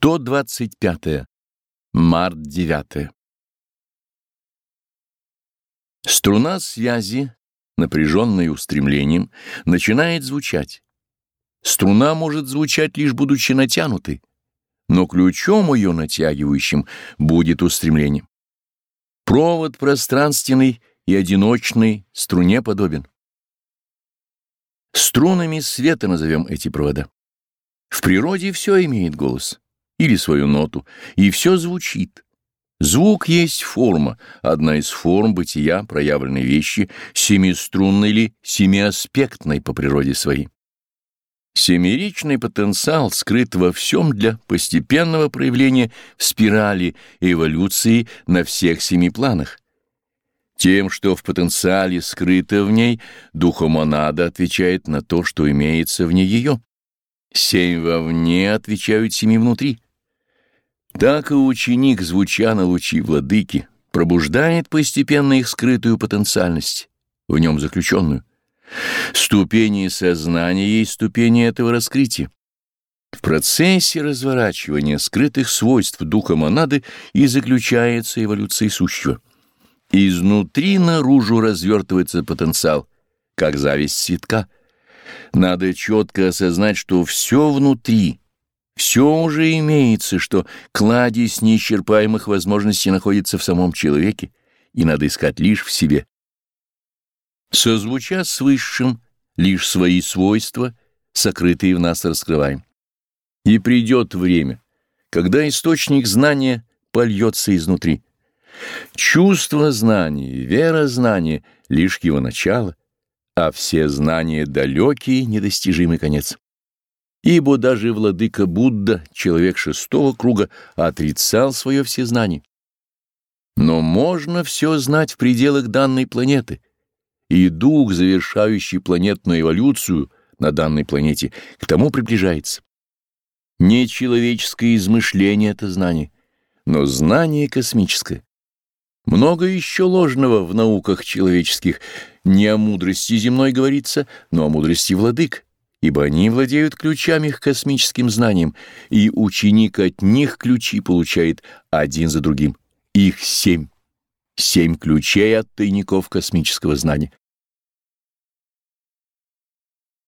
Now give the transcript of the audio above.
125. Март 9. Струна связи, напряженная устремлением, начинает звучать. Струна может звучать лишь будучи натянутой, но ключом ее натягивающим будет устремление. Провод пространственный и одиночный струне подобен. Струнами света назовем эти провода. В природе все имеет голос или свою ноту, и все звучит. Звук есть форма, одна из форм бытия проявленной вещи, семиструнной или семиаспектной по природе своей. Семеричный потенциал скрыт во всем для постепенного проявления в спирали эволюции на всех семи планах. Тем, что в потенциале скрыто в ней, духомонада отвечает на то, что имеется вне ее. Семь вовне отвечают семи внутри. Так и ученик, звуча на лучи владыки, пробуждает постепенно их скрытую потенциальность, в нем заключенную. Ступени сознания есть ступени этого раскрытия. В процессе разворачивания скрытых свойств духа монады и заключается эволюция сущего. Изнутри наружу развертывается потенциал, как зависть цветка. Надо четко осознать, что все внутри — все уже имеется, что кладезь неисчерпаемых возможностей находится в самом человеке, и надо искать лишь в себе. Созвуча с высшим, лишь свои свойства, сокрытые в нас, раскрываем. И придет время, когда источник знания польется изнутри. Чувство знания, вера знания — лишь его начало, а все знания — далекий, недостижимый конец. Ибо даже владыка Будда, человек шестого круга, отрицал свое всезнание. Но можно все знать в пределах данной планеты, и дух, завершающий планетную эволюцию на данной планете, к тому приближается. Не человеческое измышление — это знание, но знание космическое. Много еще ложного в науках человеческих, не о мудрости земной говорится, но о мудрости владык ибо они владеют ключами к космическим знаниям, и ученик от них ключи получает один за другим. Их семь. Семь ключей от тайников космического знания.